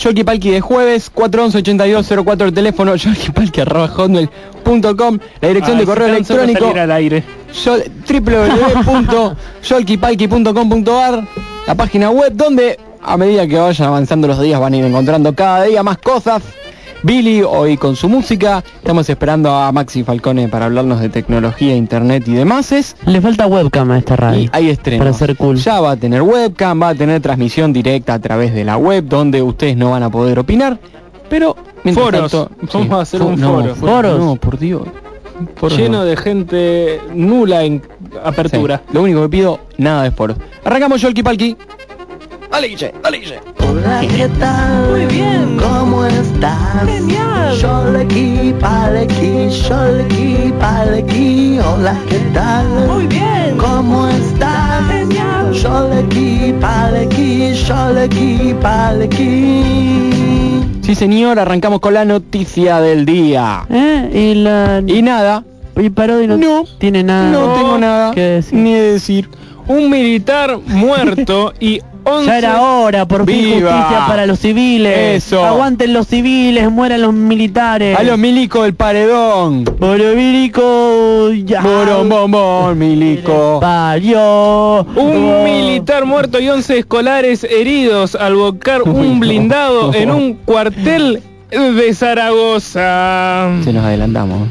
Yolki Palki de jueves, 411-8204 el teléfono, yolkipalki.com, la dirección de correo electrónico, al aire. www.yolkipalki.com.ar, la página web donde a medida que vayan avanzando los días van a ir encontrando cada día más cosas. Billy hoy con su música, estamos esperando a Maxi Falcone para hablarnos de tecnología, internet y demás. Le falta webcam a esta Y radio. hay estrenos. Para ser cool. Ya va a tener webcam, va a tener transmisión directa a través de la web, donde ustedes no van a poder opinar. Pero mientras Foros. tanto- Vamos a hacer un no, foro. Foros. No, por Dios. Foros Lleno no. de gente nula en apertura. Sí, Lo único que pido, nada de foros. Arrancamos Yolki Palki. Dale, Guille, dale, Guille. Hola, ¿qué tal? Muy bien. ¿Cómo estás? Genial. Sholeki, paleki, sholeki, paleki. Hola, ¿qué tal? Muy bien. ¿Cómo estás? Genial. Sholeki, paleki, sholeki, paleki. Sí, señor, arrancamos con la noticia del día. ¿Eh? Y la... Y nada, Y Parodi no, No. tiene nada. no tengo nada que decir. ni de decir. Un militar muerto y 11... Ya era hora, por fin ¡Viva! justicia para los civiles. Eso. Aguanten los civiles, mueran los militares. A los milicos del paredón. Boromílico, ya. Borón, bombón, milico. Parió. Un Oh. militar muerto y 11 escolares heridos al volcar Uy, un blindado en un cuartel de Zaragoza. Se nos adelantamos.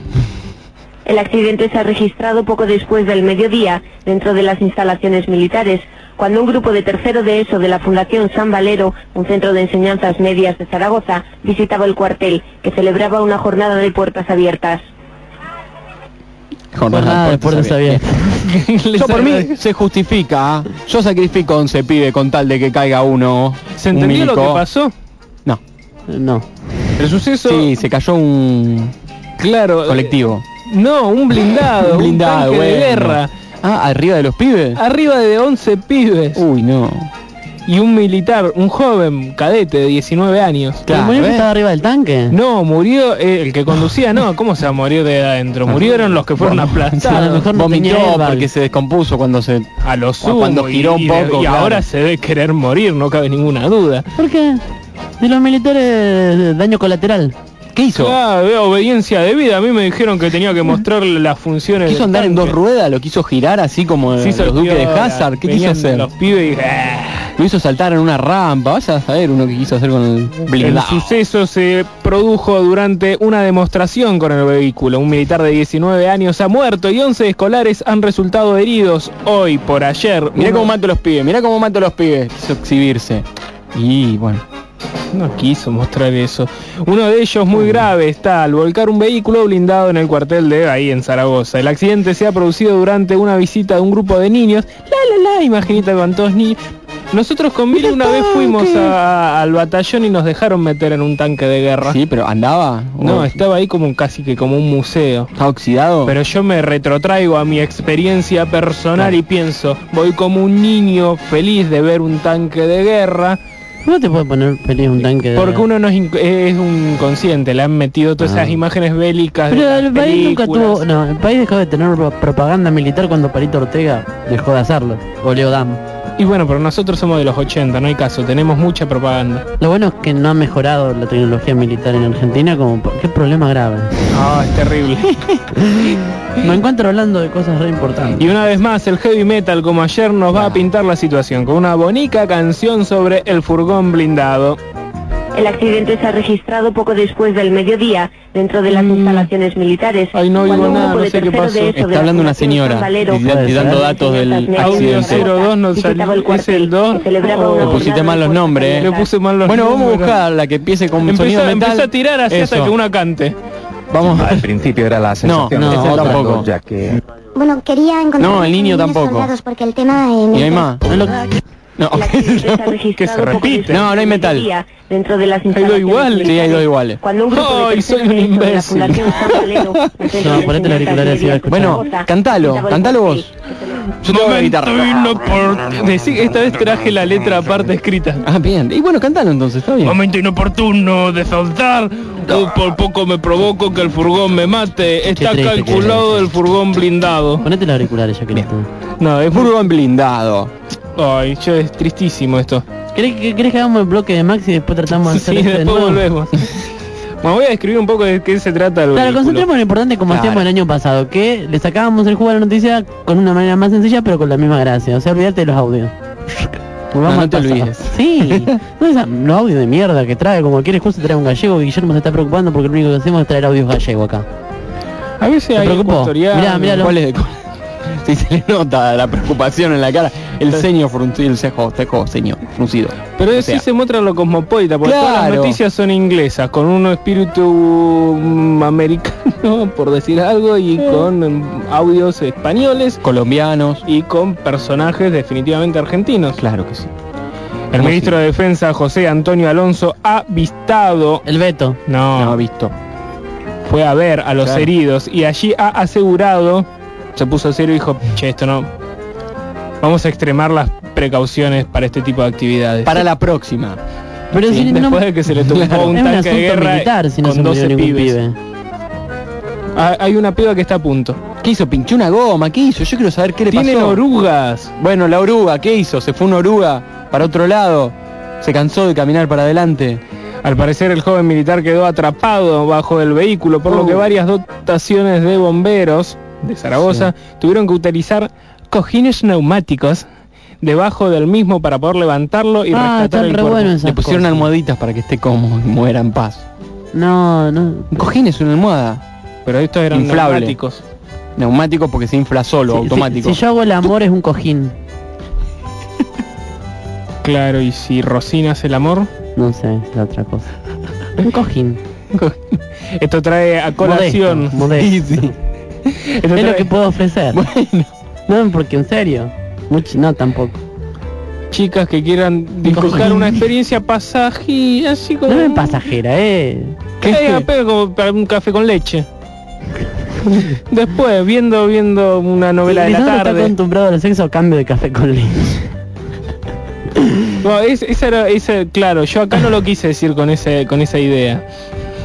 El accidente se ha registrado poco después del mediodía dentro de las instalaciones militares, cuando un grupo de tercero de ESO de la Fundación San Valero, un centro de enseñanzas medias de Zaragoza, visitaba el cuartel, que celebraba una jornada de puertas abiertas. Jornada de puertas abiertas. Yo por mí se justifica. ¿ah? Yo sacrifico 11 pibe con tal de que caiga uno. ¿Se un entendió lo que pasó? No. No. El suceso... Sí, se cayó un Claro. colectivo. eh, No, un blindado. Un blindado, un tanque de guerra. Ah, arriba de los pibes. Arriba de 11 pibes. Uy, no. Y un militar, un joven cadete de 19 años. Claro, ¿El muñeco ¿ves? estaba arriba del tanque? No, murió eh, el que conducía, no, ¿cómo se va a morir de adentro? Murieron los que fueron A lo aplastados. mejor no tenía Vomitó porque se descompuso cuando se... A lo sumo. Cuando giró un y, poco, y claro. ahora se debe querer morir, no cabe ninguna duda. ¿Por qué? De los militares, daño colateral. ¿Qué hizo? Ah, veo obediencia de vida. A mí me dijeron que tenía que mostrar las funciones. ¿Quiso andar en dos ruedas? ¿Lo quiso girar así como hizo los duques de Hazard? ¿Qué quiso hacer? Los pibes. Lo hizo saltar en una rampa. Vaya a saber uno que quiso hacer con el El suceso se produjo durante una demostración con el vehículo. Un militar de 19 años ha muerto y 11 escolares han resultado heridos hoy por ayer. Mirá Uno- cómo mato a los pibes, mirá cómo mato a los pibes. Quiso exhibirse. Y bueno. No quiso mostrar eso. Uno de ellos muy grave está al volcar un vehículo blindado en el cuartel de ahí en Zaragoza. El accidente se ha producido durante una visita de un grupo de niños. La la la, imaginita con todos niños. Nosotros con Mili una vez fuimos a- al batallón y nos dejaron meter en un tanque de guerra. Sí, pero andaba. No, ¿O estaba ahí como casi que como un museo. ¿Está oxidado? Pero yo me retrotraigo a mi experiencia personal y pienso, voy como un niño feliz de ver un tanque de guerra, ¿Cómo te puede poner feliz un tanque de porque uno no es, un consciente, le han metido todas Ah. esas imágenes bélicas. Pero el país nunca películas. tuvo... No, el país dejó de tener pro- propaganda militar cuando Parito Ortega dejó de hacerlo. O Leodam. Y bueno, pero nosotros somos de los 80, no hay caso, tenemos mucha propaganda. Lo bueno es que no ha mejorado la tecnología militar en Argentina como... ¿Qué problema grave? Ah, es terrible. Me encuentro hablando de cosas re importantes. y una vez más, el heavy metal como ayer nos va a pintar la situación con una bonita canción sobre el furgón blindado. El accidente se ha registrado poco después del mediodía dentro de las instalaciones militares. Mm. Ay, no oigo nada, no sé qué pasó. Está la hablando una señora y, da- y dando datos del accidente. 02 no salió, el es el 2. que celebraba Oh, una le pusiste mal los nombres, eh. Le abiertas. puse mal los Bueno, vamos a buscar la que empiece con sonido metal. empezá a tirar así hasta que una cante. Vamos. Al principio era la sensación no, ser tampoco. ya que Bueno, quería encontrar No, el niño tampoco. porque el tema en ¿Y hay el- más? No. El accidente se ha registrado Que se repite. No, no hay metal. Dentro de las dos instalaciones iguales. Sí, hay dos iguales. Cuando un grupo Ay, de soy un la imbécil. No, ponete la auricular así. Bueno, cantalo, el cantalo vos. que Yo tengo la guitarra. Decí- esta vez traje la letra aparte escrita. Ah, bien. Y bueno, cantalo entonces, está bien. Momento inoportuno de saltar. por poco me provoco que el furgón me mate. Está triste que calculado el furgón blindado. Ponete los auriculares ya que no está. No, es Furgón blindado. Ay, yo es tristísimo esto. ¿Querés, que- que hagamos el bloque de Max y después tratamos de hacer Sí, este de después nuevo? volvemos. Me voy a describir un poco de qué se trata el Claro, concentremos en lo importante como Claro. hacíamos el año pasado, que le sacábamos el jugo a la noticia con una manera más sencilla pero con la misma gracia. O sea, olvídate de los audios. Volvamos no al te pasado. olvides. Sí, no esa- los audios de mierda que trae, como cualquier excusa trae un gallego Guillermo se está preocupando porque lo único que hacemos es traer audios gallegos acá. A veces ¿Te hay preocupó? Mirá, mirá lo- ¿Cuál es? Sí, se le nota la preocupación en la cara. El ceño fruncido, el cejo, cejo, ceño fruncido. Pero O sí sea, se muestra lo cosmopolita, porque todas las noticias son inglesas, con un espíritu mm, americano, por decir algo, y con mm, audios españoles colombianos. y con personajes definitivamente argentinos. Claro que sí. El ¿Cómo ministro sí? de Defensa, José Antonio Alonso, ha vistado... El veto. No, No, visto. fue a ver a los Claro. heridos y allí ha asegurado, se puso serio y dijo, che, esto no... Vamos a extremar las precauciones para este tipo de actividades. Para la próxima. Pero Sí, si no, después de que se le tumbó Claro. un tanque de guerra militar si no con se murió 12 ningún pibes. pibe. Ah, Hay una piba que está a punto. ¿Qué hizo? ¿Pinchó una goma? ¿Qué hizo? Yo quiero saber qué le Tienen pasó. orugas. Bueno, la oruga, ¿qué hizo? ¿Se fue una oruga para otro lado? ¿Se cansó de caminar para adelante? Al parecer el joven militar quedó atrapado bajo el vehículo, por lo que varias dotaciones de bomberos de Zaragoza tuvieron que utilizar cojines neumáticos debajo del mismo para poder levantarlo y Ah, rescatar el re cuerpo. Le pusieron cosas. almohaditas para que esté cómodo y muera en paz. No, no. Un cojín es una almohada. Pero estos eran Inflable. neumáticos. Neumático porque se infla solo, Si- automático. Si, si yo hago el amor es un cojín. Claro, y si Rosina hace el amor, No sé, es la otra cosa. Un cojín. esto trae a colación. Modesto, modesto. Sí, sí. Esto Es lo que puedo ofrecer. Bueno, No, porque en serio. Mucho, no, tampoco. chicas que quieran disfrutar una experiencia pasaje así como No es pasajera, eh. ¿Qué? como para un café con leche. Después, viendo viendo una novela de la Lisandro está tarde. acostumbrado al sexo cambio de café con leche. No, es- esa era, esa- claro, yo acá no lo quise decir con ese, con esa idea.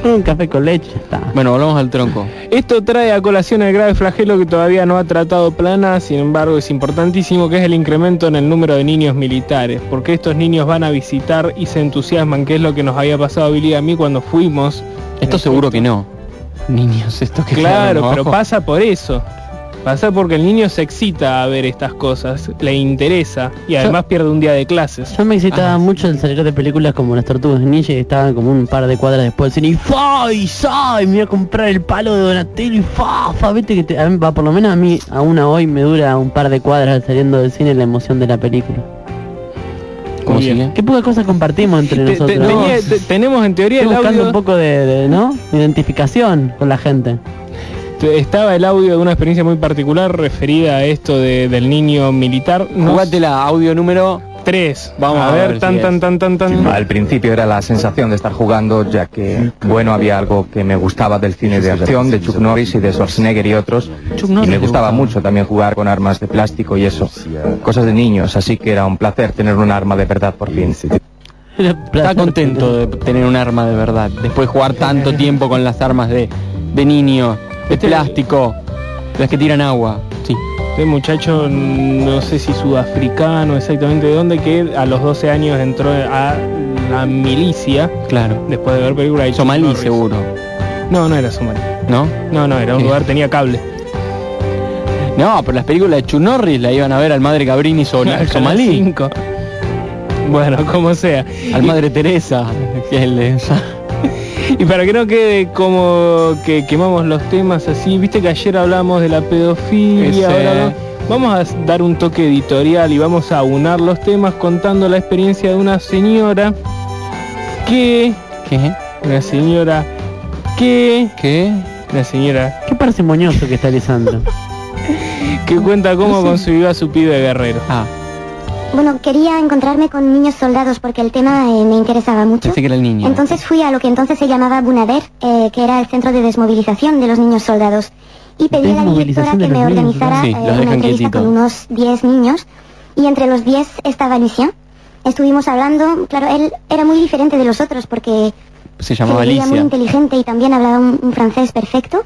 Un café con leche, está. bueno, volvamos al tronco. Esto trae a colación el grave flagelo que todavía no ha tratado Plana, sin embargo es importantísimo, que es el incremento en el número de niños militares, porque estos niños van a visitar y se entusiasman, que es lo que nos había pasado a Billy y a mí cuando fuimos. Esto seguro que no. Niños, esto que Claro, pero pasa por eso. Pasa porque el niño se excita a ver estas cosas, le interesa y además pierde un día de clases. Yo me excitaba Ah, mucho el salir de películas como Las Tortugas Ninja y estaban como un par de cuadras después del cine y ¡fa! y ¡sa! y me iba a comprar el palo de Donatello y ¡fa! fa viste que te- a mí, va, por lo menos a mí aún hoy me dura un par de cuadras saliendo del cine la emoción de la película. ¿Cómo sigue? Qué poca cosa compartimos entre Te- te- nosotros. tenía- te- tenemos en teoría Estoy el buscando audio, un poco de, de, ¿no? identificación con la gente. Estaba el audio de una experiencia muy particular referida a esto de- del niño militar. Jugátela, audio número... Tres. Vamos a, a ver, ver tan, si tan, tan, tan, tan. Al principio era la sensación de estar jugando, ya que, bueno, había algo que me gustaba del cine de acción, de Chuck Norris y de Schwarzenegger y otros, Chuck y me gustaba. mucho también jugar con armas de plástico y eso, cosas de niños, así que era un placer tener un arma de verdad por fin. Está contento de tener un arma de verdad. Después de jugar tanto tiempo con las armas de, de niño, de Este- plástico, las que tiran agua. Sí. Este muchacho, no sé si sudafricano, exactamente de dónde, que a los 12 años entró a la milicia Claro. después de ver películas de Somalí Norris. seguro, No, no era somalí. ¿no? No, no, era un lugar, tenía cable. No, pero las películas de Chuck Norris la iban a ver al Madre Cabrini so- Al somalí, 5. Bueno, como sea. al Madre Teresa, que es el de... Y para que no quede como que quemamos los temas así, viste que ayer hablamos de la pedofilia, Ese. ahora no- vamos a dar un toque editorial y vamos a unar los temas contando la experiencia de una señora que, ¿Qué? una señora que, ¿Qué? una señora Qué parsimonioso que está Lisandro. que cuenta cómo consiguió a su pibe guerrero. Ah, Bueno, quería encontrarme con niños soldados porque el tema eh, me interesaba mucho. pensé que era el niño. Entonces fui a lo que entonces se llamaba Bunader, eh, que era el centro de desmovilización de los niños soldados. Y pedí a la directora que me niños organizara. Sí, eh, una entrevista con unos 10 niños. Y entre los 10 estaba Lucien. Estuvimos hablando, claro, él era muy diferente de los otros porque Se se llamaba muy inteligente y también hablaba un, un francés perfecto.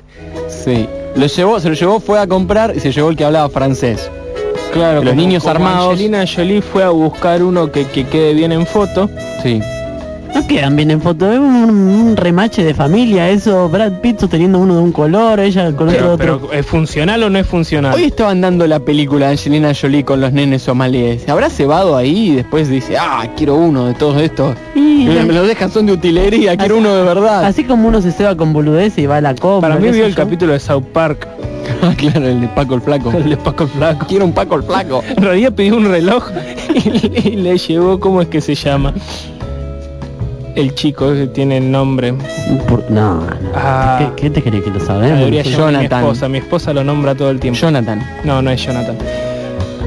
Sí. Lo llevó, se lo llevó, fue a comprar y se llevó el que hablaba francés. Claro, los como- niños como armados. Angelina Jolie fue a buscar uno que, que quede bien en foto. Sí. No quedan bien en foto, es un, un remache de familia, eso, Brad Pitt sosteniendo uno de un color, ella con Pero, otro otro. pero, ¿es funcional o no es funcional? Hoy estaban dando la película de Angelina Jolie con los nenes somalíes. ¿Se habrá cebado ahí y después dice, ah, quiero uno de todos estos? Y- Me me lo dejan, son de utilería, quiero uno de verdad. Así como uno se ceba con boludez y va a la compra. Para mí vio el yo. capítulo de South Park, Ah, claro, el de Paco el Flaco. el de Paco el Flaco. Quiero un Paco el Flaco. En realidad pidió un reloj y, y le llevó, ¿cómo es que se llama? El chico que tiene el nombre. Por- no, no. Ah. ¿Qué, qué te crees que lo sabemos? llamar mi Jonathan. esposa. Mi esposa lo nombra todo el tiempo. Jonathan. No, no es Jonathan.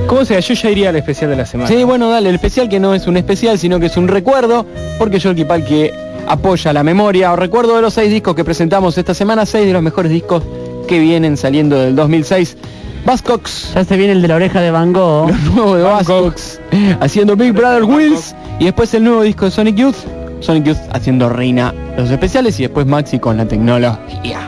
¿Cómo sea? Yo ya iría al especial de la semana. Sí, bueno, dale, el especial que no es un especial, sino que es un recuerdo, porque Yolki que apoya la memoria o recuerdo de los seis discos que presentamos esta semana, seis de los mejores discos que vienen saliendo del 2006. Buzzcocks, Ya se viene el de la oreja de Van Gogh. lo nuevo de Buzzcocks, haciendo Big Brother Wheels, y después el nuevo disco de Sonic Youth, Sonic Youth haciendo Reina los especiales, y después Maxi con la tecnología.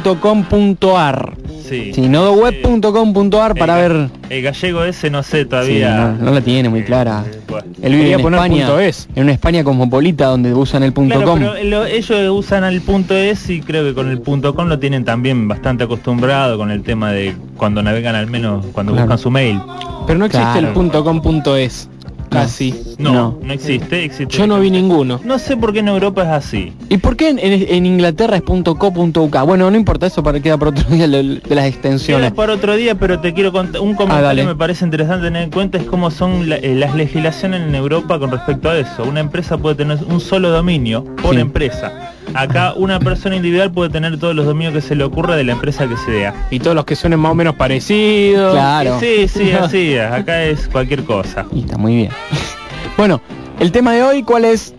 nodoweb.com.ar Sí. Sí, nodoweb.com.ar para ver... El gallego ese no sé Sí, todavía. no, no la tiene muy clara. bueno. Él vive en España, punto es. en una España cosmopolita donde usan el punto Claro, com. pero lo- ellos usan el punto es y creo que con el punto com lo tienen también bastante acostumbrado con el tema de cuando navegan al menos cuando Claro. buscan su mail. Pero no existe Claro. el punto com punto es. Casi. No, No. no, existe, existe. Yo no vi ninguno. No sé por qué en Europa es así. ¿Y por qué en, en- en Inglaterra es .co.uk? Bueno, no importa eso para queda por otro día lo- de las extensiones. Queda para otro día, pero te quiero contar un comentario dale. me parece interesante tener en cuenta es cómo son la- eh, las legislaciones en Europa con respecto a eso. Una empresa puede tener un solo dominio por Sí. empresa. Acá una persona individual puede tener todos los dominios que se le ocurra de la empresa que sea. Y todos los que suenen más o menos parecidos. Claro. Sí, sí, así es. Acá es cualquier cosa. Y está muy bien. bueno, el tema de hoy, ¿cuál es?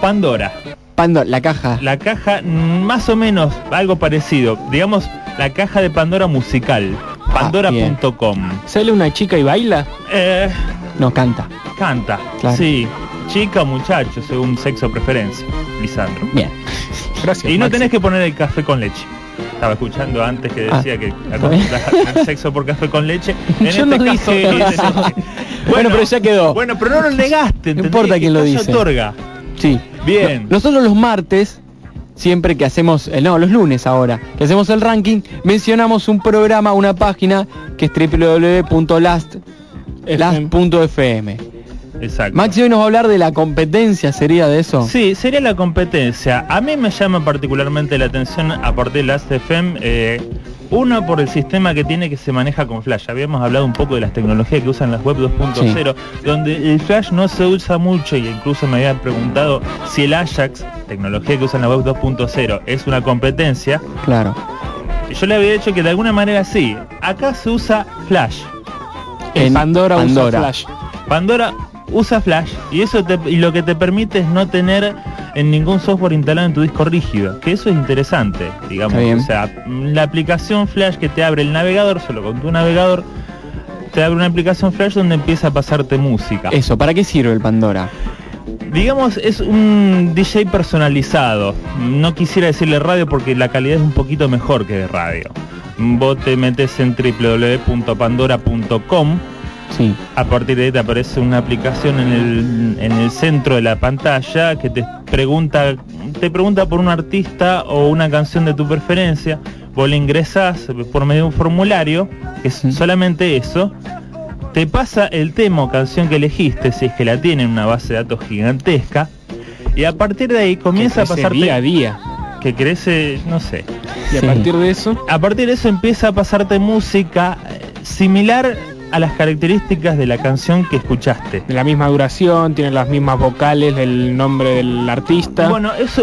Pandora. Pandora, la caja. La caja, mm, más o menos, algo parecido. Digamos, la caja de Pandora musical. Ah, Pandora.com. ¿Sale una chica y baila? Eh, No, canta. canta. Claro. Sí. Chica o muchacho, según sexo preferencia. Lisandro. Bien. Gracias. Y no Maxi. tenés que poner el café con leche. Estaba escuchando antes que Ah, decía que está bien. el sexo por café con leche. En Yo este no caso, dije bueno, pero ya quedó. Bueno, pero no lo negaste. ¿entendés? importa quién lo dice. se otorga. Sí. Bien. No- nosotros los martes, siempre que hacemos, eh, no, los lunes ahora, que hacemos el ranking, mencionamos un programa, una página que es www.last.fm. Exacto. Maxi hoy nos va a hablar de la competencia, ¿sería de eso? Sí, sería la competencia. A mí me llama particularmente la atención a partir de Last FM. eh, uno por el sistema que tiene que se maneja con Flash. Habíamos hablado un poco de las tecnologías que usan las web 2.0, donde el Flash no se usa mucho y incluso me habían preguntado si el Ajax, tecnología que usan la web 2.0, es una competencia. Claro. Yo le había dicho que de alguna manera sí. Acá se usa Flash. En Pandora, Pandora. usa Flash. Pandora usa Flash y eso te- y lo que te permite es no tener en ningún software instalado en tu disco rígido, que eso es interesante, digamos, o sea, la aplicación Flash que te abre el navegador, solo con tu navegador te abre una aplicación Flash donde empieza a pasarte música. Eso, ¿para qué sirve el Pandora? Digamos, es un DJ personalizado. No quisiera decirle radio porque la calidad es un poquito mejor que de radio. Vos te metes en www.pandora.com Sí. a partir de ahí te aparece una aplicación en el, en el centro de la pantalla que te pregunta, te pregunta por un artista o una canción de tu preferencia. Vos le ingresás por medio de un formulario, que es solamente eso. Te pasa el tema o canción que elegiste, si es que la tiene en una base de datos gigantesca. Y a partir de ahí comienza a pasarte... día a día. Que crece, no sé. Y a Sí. partir de eso, A partir de eso empieza a pasarte música eh, similar a las características de la canción que escuchaste. de la misma duración, tiene las mismas vocales, el nombre del artista. Bueno, eso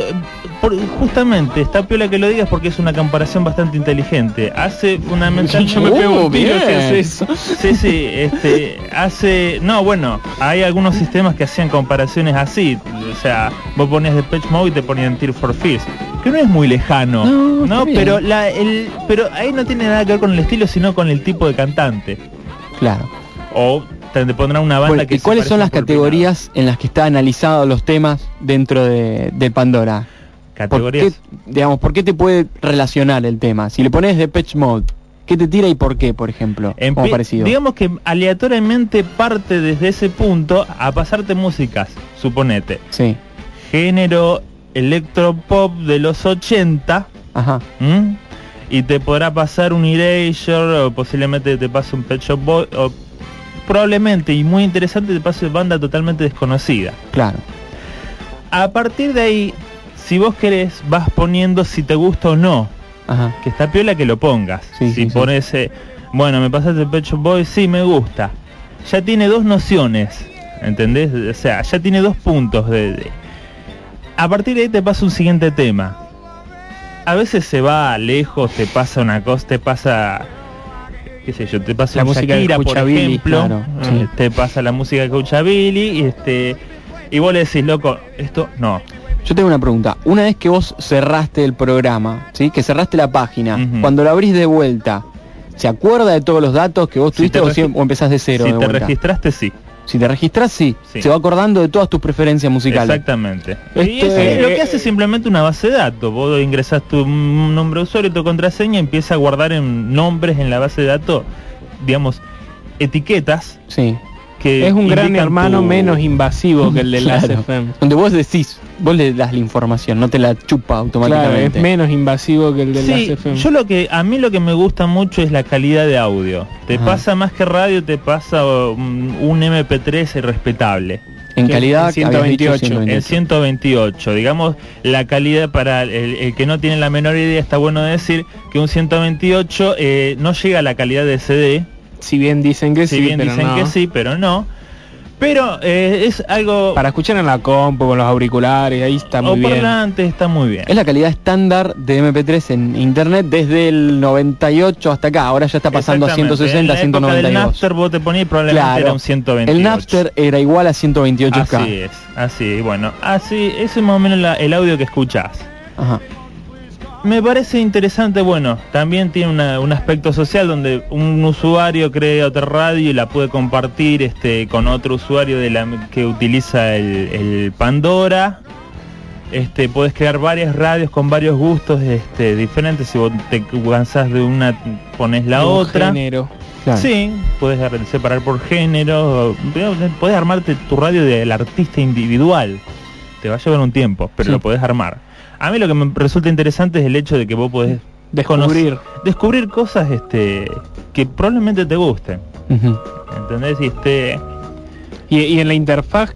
por- justamente está piola que lo digas porque es una comparación bastante inteligente. Hace fundamentalmente yo me pego Uh, un tiro si hace eso. Sí, sí, este hace no, bueno, hay algunos sistemas que hacían comparaciones así, o sea, vos ponías de Patch Mode y te ponían Tear for Fears, que no es muy lejano, No, pero la el pero ahí no tiene nada que ver con el estilo, sino con el tipo de cantante. Claro. O te pondrán una banda Bueno, que ¿Y cuáles son las categorías en las que están analizados los temas dentro de, de Pandora? ¿Por Categorías. qué, digamos, ¿por qué te puede relacionar el tema? Si le pones de Patch Mode, ¿qué te tira y por qué, por ejemplo? Como parecido. Digamos que aleatoriamente parte desde ese punto a pasarte músicas, suponete. Sí. Género electropop de los 80 Ajá. ¿m? Y te podrá pasar un Erasure o posiblemente te pase un Pet Shop Boy o probablemente y muy interesante te pase banda totalmente desconocida. Claro. A partir de ahí, si vos querés, vas poniendo si te gusta o no. Ajá. Que está piola que lo pongas. Sí, si sí, sí. pones, eh, bueno, me pasaste Pet Shop Boy, sí, me gusta. Ya tiene dos nociones, ¿entendés? O sea, ya tiene dos puntos de... de- A partir de ahí te pasa un siguiente tema. A veces se va lejos, te pasa una cosa, te pasa qué sé yo, te pasa La música Shakira, por escucha Billy, ejemplo, claro, eh, sí. te pasa la música que escucha Billy y este y vos le decís, loco, esto no. Yo tengo una pregunta. Una vez que vos cerraste el programa, ¿sí? Que cerraste la página, cuando lo abrís de vuelta, ¿se acuerda de todos los datos que vos tuviste te o, o empezás de cero si de te vuelta? registraste, sí. Si te registras, sí. Sí. Se va acordando de todas tus preferencias musicales. Exactamente. Este- Y es lo que hace simplemente una base de datos. Vos ingresás tu nombre de usuario tu contraseña, empieza a guardar en nombres en la base de datos, digamos, etiquetas Sí. Que Es un gran hermano tu- menos invasivo que el de las Claro. FM. Donde vos decís, vos le das la información, no te la chupa Claro, automáticamente. es menos invasivo que el de las Sí, FM. yo lo que a mí lo que me gusta mucho es la calidad de audio. Te Ajá. pasa más que radio, te pasa um, un MP3 respetable. en calidad, en habías dicho 128. En 128, digamos, la calidad para el, el que no tiene la menor idea, está bueno decir que un 128 eh, no llega a la calidad de CD, Si bien dicen que si sí, bien pero dicen no. que sí, pero no. Pero eh, es algo... Para escuchar en la compu con los auriculares, ahí está muy o bien. parlante está muy bien. Es la calidad estándar de MP3 en internet desde el 98 hasta acá. Ahora ya está pasando a Exactamente. 160, En la época del 192. Napster vos te ponías y probablemente Claro. era un 128. El Napster era igual a 128K. Así es, así, y bueno, así, ese es más o menos la- el audio que escuchás. Ajá. Me parece interesante, bueno, también tiene una- un aspecto social donde un usuario crea otra radio y la puede compartir este, con otro usuario de la, que utiliza el, el Pandora. Este, puedes crear varias radios con varios gustos este, diferentes. Si vos te cansás de una, pones la De un otra. género. Claro. Sí, puedes ar- separar por género, puedes armarte tu radio del artista individual. Te va a llevar un tiempo, pero Sí. lo podés armar. A mí lo que me resulta interesante es el hecho de que vos podés Descubrir. descubrir cosas este que probablemente te gusten. Ujú. ¿Entendés? Y este Y, y en la interfaz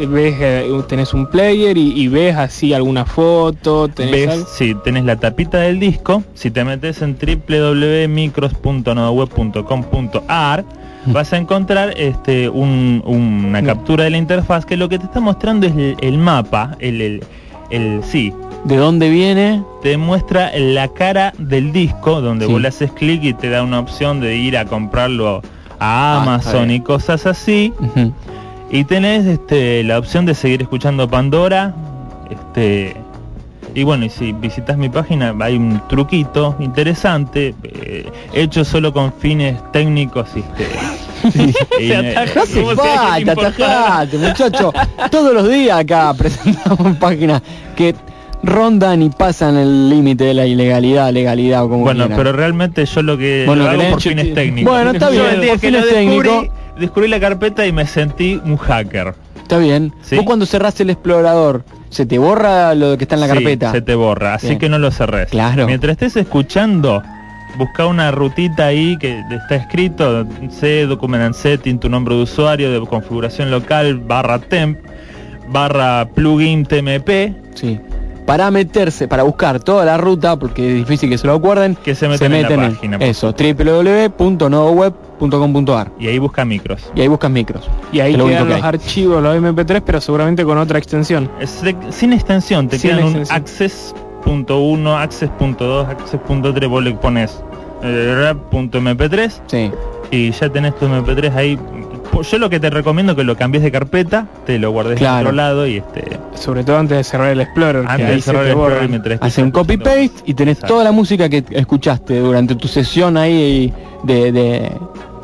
eh, ves, eh, tenés un player y, y ves así alguna foto, tenés ves, si tenés la tapita del disco, si te metes en www.micros.nodoweb.com.ar vas a encontrar este un- una captura de la interfaz que lo que te está mostrando es el, el mapa, el, el, el- sí, ¿De dónde viene? te muestra la cara del disco donde Sí. vos le haces clic y te da una opción de ir a comprarlo a Ah, Amazon y cosas así. Y tenés este, la opción de seguir escuchando Pandora. Este, y bueno, y si visitas mi página hay un truquito interesante, eh, hecho solo con fines técnicos. Este, y, Se eh, ataja. No hace Como si a alguien le falta, importara. atajate, muchacho. Todos los días acá presentamos páginas que rondan y pasan el límite de la ilegalidad, legalidad o como bueno, quieran. pero realmente yo lo que Bueno, lo hago por fines técnicos. Bueno, está Yo bien, el día por que lo fines descubrí, técnicos. descubrí la carpeta y me sentí un hacker. Está bien. ¿Sí? Vos cuando cerrás el explorador, ¿se te borra lo que está en la Sí, carpeta? se te borra, así Bien. que no lo cerres. Claro. Mientras estés escuchando, busca una rutita ahí que está escrito, C, document and setting, tu nombre de usuario, de configuración local, barra temp, barra plugin TMP, Sí. Para meterse, para buscar toda la ruta, porque es difícil que se lo acuerden, que se meten en la meten página. eso, www.nodoweb.com.ar Y ahí busca micros. y ahí buscan micros. Y ahí lo quedan que los archivos, los MP3, pero seguramente con otra extensión. Es de- sin extensión, te Sin quedan extensión. un access.1, access.2, access.3, vos le pones eh, rap.mp3 Sí. y ya tenés tu MP3 ahí. Yo lo que te recomiendo es que lo cambies de carpeta, te lo guardes Claro. en otro lado y este Sobre todo antes de cerrar el Explorer. que antes ahí de se cerrar te el. Explorer mientras estás Hacen copy paste y tenés Exacto. toda la música que escuchaste durante tu sesión ahí de, de,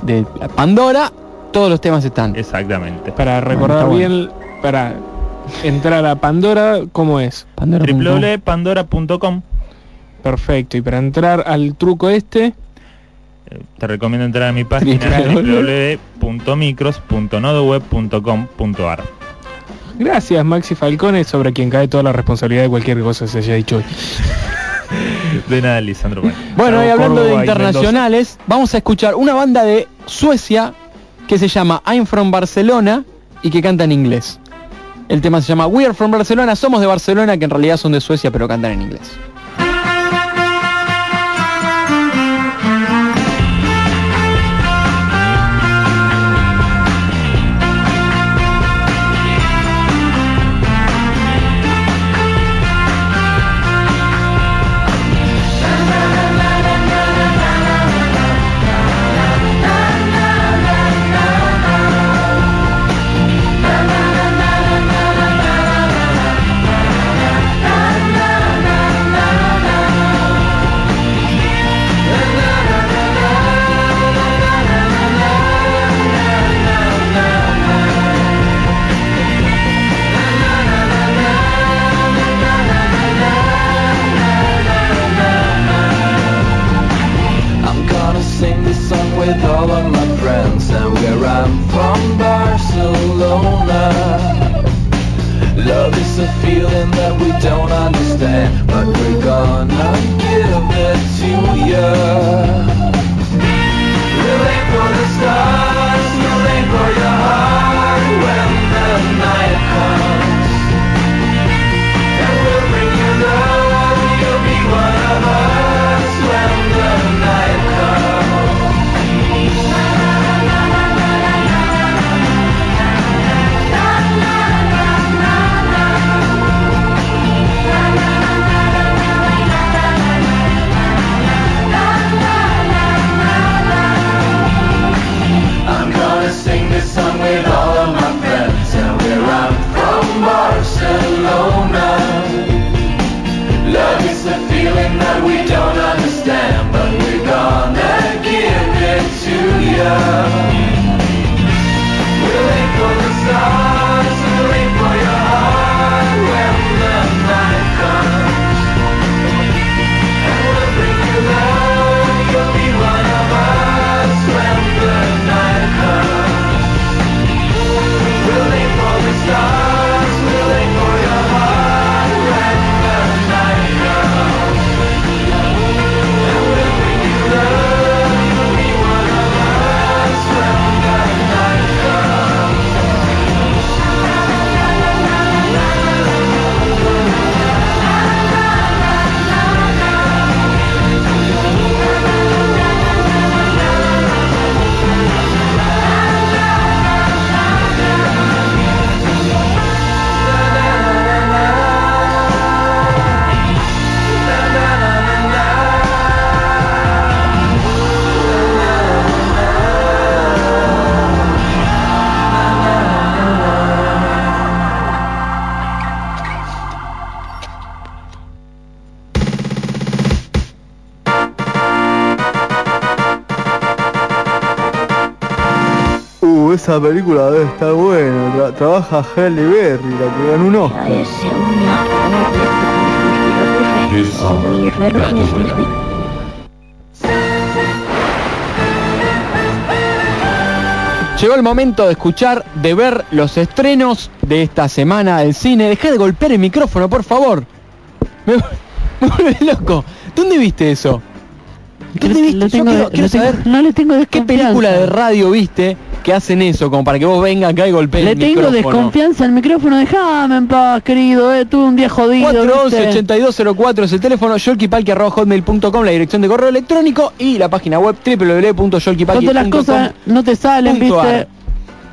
de Pandora, todos los temas están. Exactamente. Para recordar bien, para entrar a Pandora, ¿cómo es? Pandora. www.pandora.com Perfecto. Y para entrar al truco este, Te recomiendo entrar a mi página www.micros.nodoweb.com.ar gracias Maxi Falcone, sobre quien cae toda la responsabilidad de cualquier cosa que se haya dicho hoy. De nada, Lisandro. Bueno. Bueno, y hablando de internacionales, vamos a escuchar una banda de Suecia que se llama I'm from Barcelona y que canta en inglés. El tema se llama We are from Barcelona, somos de Barcelona, que en realidad son de Suecia, pero cantan en inglés. Película debe estar buena. Tra- trabaja Halle Berry, la que ganó un Oscar. Llegó el momento de escuchar, de ver los estrenos de esta semana del cine. Deja de golpear el micrófono, por favor. Me, me vuelve loco. ¿Dónde viste eso? ¿Dónde viste? Lo Yo tengo quiero, de- quiero lo tengo- saber no le tengo qué película de radio viste que hacen eso, como para que vos vengas acá y golpees Le el tengo micrófono. desconfianza al micrófono, dejame en paz, querido, eh, tuve un día jodido. 411-8204 es el teléfono, yolkipalki.com, la dirección de correo electrónico y la página web www.yolkipalki.com. Cuando las cosas no te salen, viste, ar.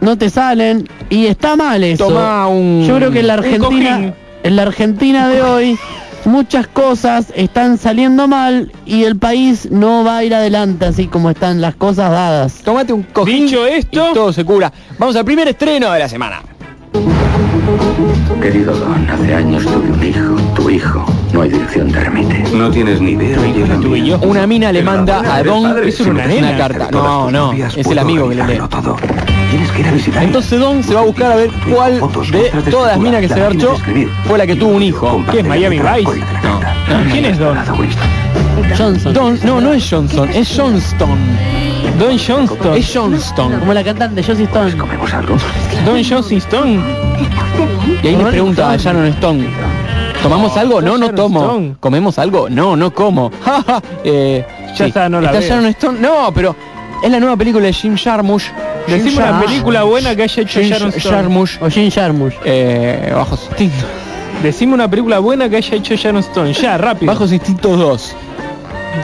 no te salen y está mal eso. Toma un- Yo creo que en la Argentina, en la Argentina de hoy muchas cosas están saliendo mal y el país no va a ir adelante así como están las cosas dadas. Tómate un cojín Dicho esto, y todo se cura. Vamos al primer estreno de la semana. Querido Don, hace años tuve un hijo. Tu hijo no hay dirección de remite. No tienes ni idea de quién tú y yo. Una mina le manda a Don Eso era una una nena. carta. No, no, es el amigo que le lee. Tienes que ir a visitar. Entonces Don se va a buscar a ver cuál de todas las minas que se garchó fue la que tuvo un hijo. ¿Qué es Miami Vice? ¿Quién es Don? Johnson. Don, no, no es Johnson, es Johnston. Don Johnston. Es Johnston. Como la cantante Josie Stone. ¿Comemos algo? Don Johnson Stone. Y ahí le pregunta a Sharon Stone. ¿Tomamos algo? No, no tomo. Stone. ¿Comemos algo? No, no como. Eh, Ya está, no la veo. Sharon Stone. No, pero es la nueva película de Jim Jarmusch. Jim Decime una Jarmusch. película buena que haya hecho Jim Sharon Stone. Jarmusch. O Jim Jarmusch. Eh, Bajos Instintos. Decime una película buena que haya hecho Sharon Stone. Ya, rápido. Bajos Instintos 2.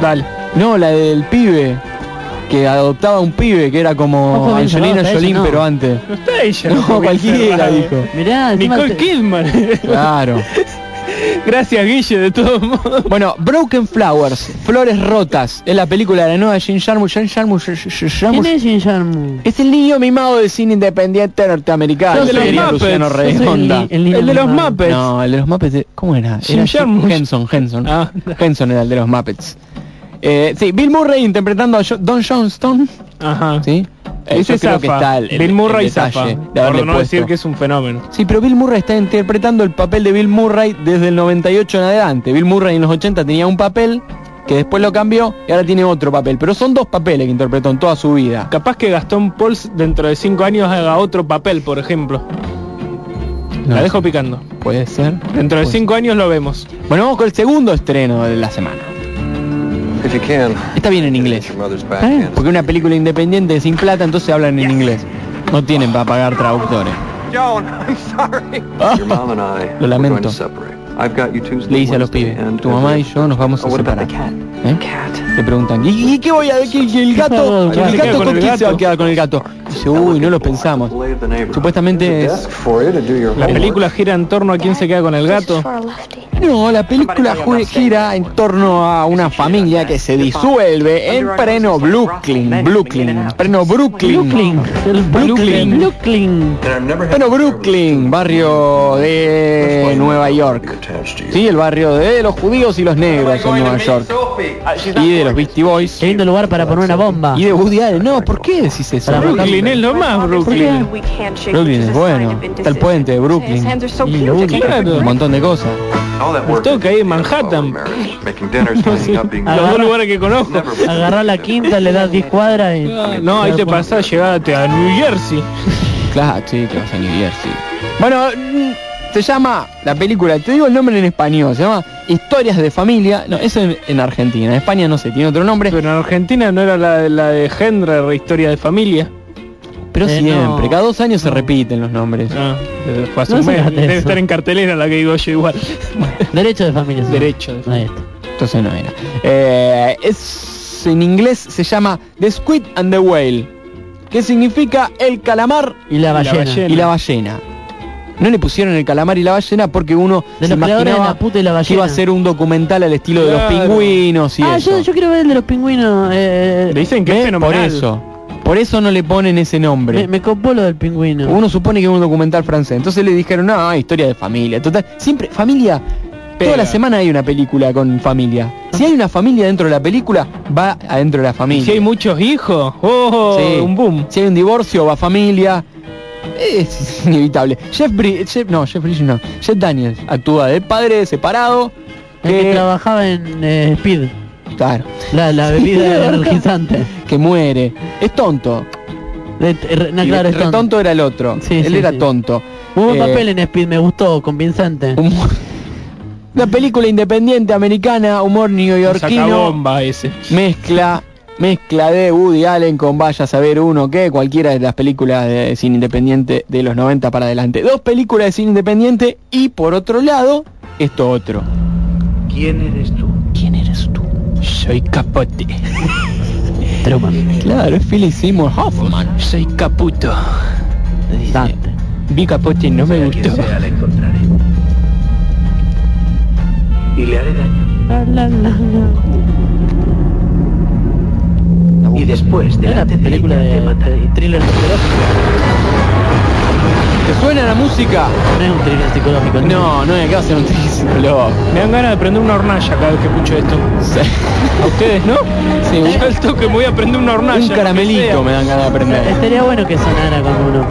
Dale. No, la del pibe. Que adoptaba un pibe que era como Ojo, Angelina Jolie, no. pero antes. No está ella. No, cualquiera dijo. Mirá, Nicole te- Kidman. Claro. Gracias, Guille, de todos modos. Bueno, Broken Flowers, Flores Rotas, es la película de la nueva Jim Jarmusch. Jim Jarmusch, ¿Quién es Jim Jarmusch? es el niño mimado del cine independiente norteamericano. El de los. Luciano el Redonda. el niño El de los. Muppets. No, el de los Muppets, ¿cómo era? Jim Era Jarmusch. Henson, Henson. Ah. Henson era el de los Muppets. Eh, sí, Bill Murray interpretando a Jo- Don Johnston, Ajá. ¿sí? Ese yo creo que está el, Bill Murray el detalle zafa. de Por no puesto. decir que es un fenómeno. Sí, pero Bill Murray está interpretando el papel de Bill Murray desde el 98 en adelante. Bill Murray en los 80 tenía un papel que después lo cambió y ahora tiene otro papel. Pero son dos papeles que interpretó en toda su vida. Capaz que Gastón Pauls dentro de cinco años haga otro papel, por ejemplo. No La dejo picando. Puede ser. Dentro de cinco años lo vemos. Bueno, vamos con el segundo estreno de la semana. Está bien en inglés. Porque una película independiente sin plata, entonces hablan en inglés. No tienen para pagar traductores. Joan, I'm sorry. Your mom and I Lo lamento. to separate. I've got you Tuesday, Le dice a los pibes, tu mamá y yo nos vamos a Oh, what about separar. the ¿Eh? Le preguntan, ¿y, y qué voy a decir? ¿Que el gato? ¿Quién ¿El gato con quién se va a quedar con el gato? Dice, uy, no lo pensamos. Supuestamente es... La película gira en torno a quién se queda con el gato. No, la película gira en torno a una familia que se disuelve en pleno Brooklyn, Brooklyn, pleno Brooklyn, Brooklyn, Brooklyn, Brooklyn. pleno Brooklyn, barrio de Nueva York. Sí, el barrio de los judíos y los negros en Nueva York. Y de los Beastie Boys. Qué lindo lugar para poner una bomba. Y de Woody Allen. No, ¿por qué decís eso? Para Brooklyn es lo más, Brooklyn. Brooklyn es bueno. Está el puente de Brooklyn. Y lo Woody, Claro. un montón de cosas. Me toca ahí en Manhattan. Los dos lugares que conozco. Agarrá la quinta, le das 10 cuadras y... No, ahí te pasás, llegate a New Jersey. Claro, sí, te vas a New Jersey. Bueno, se llama la película, te digo el nombre en español, se llama Historias de Familia. No, eso en, en Argentina. En España no sé, tiene otro nombre. Pero en Argentina no era la, la de Hendrer, historia de familia. Pero Eh, siempre, no. cada dos años se repiten los nombres. Ah, eh, No mes. Debe estar en cartelera la que digo yo igual. Derecho de familia. Derecho. de- Ahí está. Entonces no era. Eh, es en inglés se llama The Squid and the Whale, que significa el calamar Y la ballena. y la ballena. No le pusieron el calamar y la ballena porque uno De se los creadores de imaginaba la puta y la que iba a ser un documental al estilo de los pingüinos y Ah, eso. yo, yo quiero ver el de los pingüinos. Eh, Le dicen que es ¿Ves? Por fenomenal. eso. Por eso no le ponen ese nombre. me, me copó lo del pingüino. Uno supone que es un documental francés. Entonces le dijeron, no, historia de familia. Total, siempre, familia. Pega. Toda la semana hay una película con familia. Si hay una familia dentro de la película, va adentro de la Y familia. si hay muchos hijos, oh, Sí. un boom. Si hay un divorcio, va familia. Es inevitable. Jeff Bridges, Jeff, no, Jeff Bridges no. Jeff Daniels actúa de padre separado. El que Que, trabajaba en eh, Speed. claro, La, la bebida energizante. que muere. Es tonto. De- re- no, claro, es tonto. tonto era el otro. Sí, Él sí, era sí. tonto. Hubo un Eh, papel en Speed, me gustó, convincente. Un- Una película independiente americana, humor neoyorquino, Sacabomba ese. mezcla mezcla de Woody Allen con vaya a saber uno que cualquiera de las películas de cine independiente de los 90 para adelante. Dos películas de cine independiente y por otro lado esto otro. ¿Quién eres tú? ¿Quién eres tú? Soy capote. Truman. Claro, es Philip Seymour Hoffman. Soy caputo. Dante. Vi capote y no me gustó. sea, la encontraré. Y le haré daño. La, la, la, la. Y después, de película ella, de, de thriller psicológico. ¿Te suena la música? No es un thriller psicológico. No, no, acá va a ser un tríciculo. Me dan ganas de prender una hornalla cada vez que escucho esto. ¿A ustedes no? Sí, un- Yo al toque me voy a prender una hornalla. Un caramelito me dan ganas de aprender. Estaría bueno que sonara cuando uno...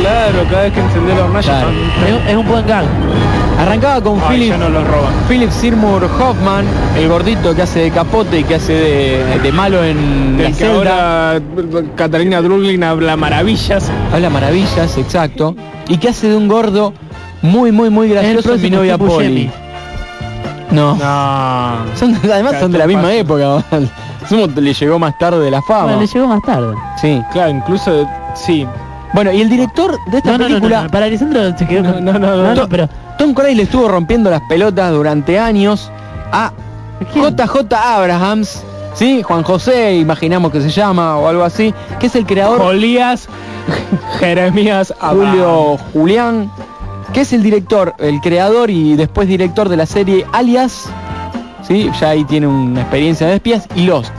Claro, cada vez que encendés la hornalla. Claro. Es, es un buen gag. Arrancaba con Ay, Philip no. Philip Seymour Hoffman, el gordito que hace de capote y que hace de, de malo en la Del que celda. ahora Catalina Druglin habla maravillas. Habla maravillas, exacto. Y que hace de un gordo muy, muy, muy gracioso en mi novia Polly. No. No. Son, además son de la misma época. Sumo le llegó más tarde la fama. Bueno, le llegó más tarde. Sí. Claro, incluso sí. Bueno, y el director de esta No, no, no, película, no, para Lisandro se quedó no, no, no. no, pero... Tom Cruise le estuvo rompiendo las pelotas durante años a. JJ Abrahams, ¿sí? Juan José, imaginamos que se llama o algo así, que es el creador Jolías, Jeremías, Abraham. Julio Julián, que es el director, el creador y después director de la serie Alias, ¿sí? Ya ahí tiene una experiencia de espías y Lost,